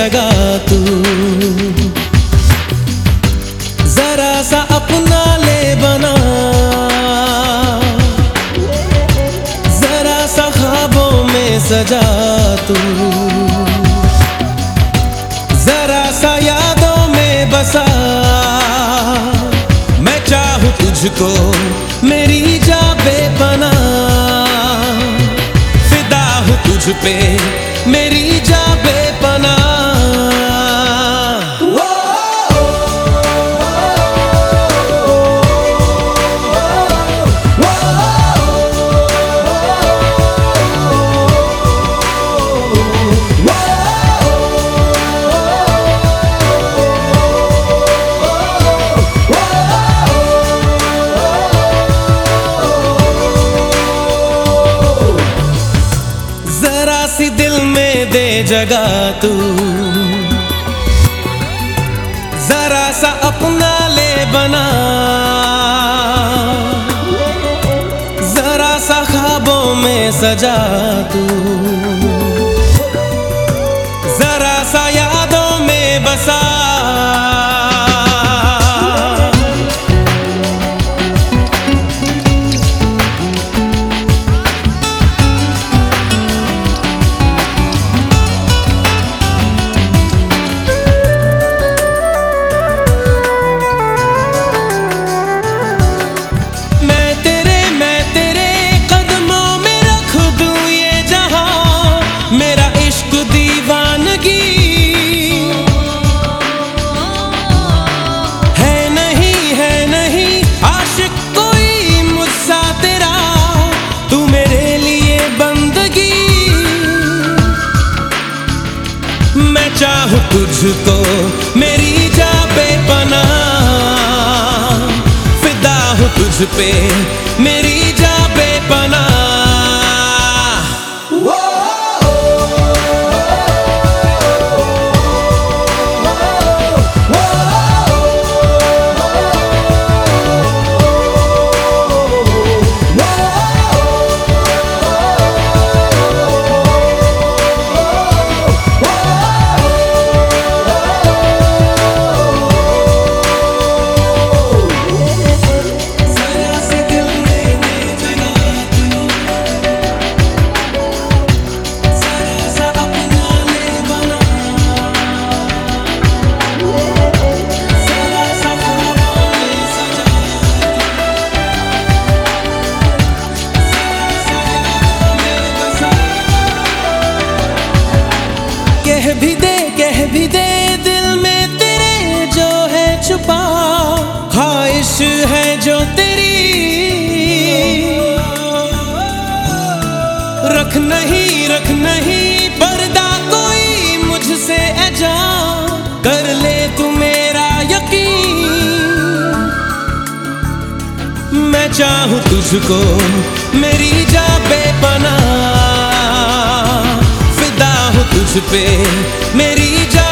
जगह तू। जरा सा अपना ले बना। जरा सा खाबों में सजा तू। जरा सा यादों में बसा। मैं चाहूँ तुझको मेरी जा बेपना तुझ पे, मेरी जा बेपना जरा सी दिल में दे जगा तू। जरा सा अपना ले बना। जरा सा खाबों में सजा तू। तुझको मेरी जा पे बना फिदा हो तुझ पे मेरी रख नहीं रख नहीं, पर्दा कोई मुझसे अजा कर ले तू मेरा यकीन। मैं चाहूँ तुझको मेरी जा बेपना फिदा हूँ तुझ पे मेरी जा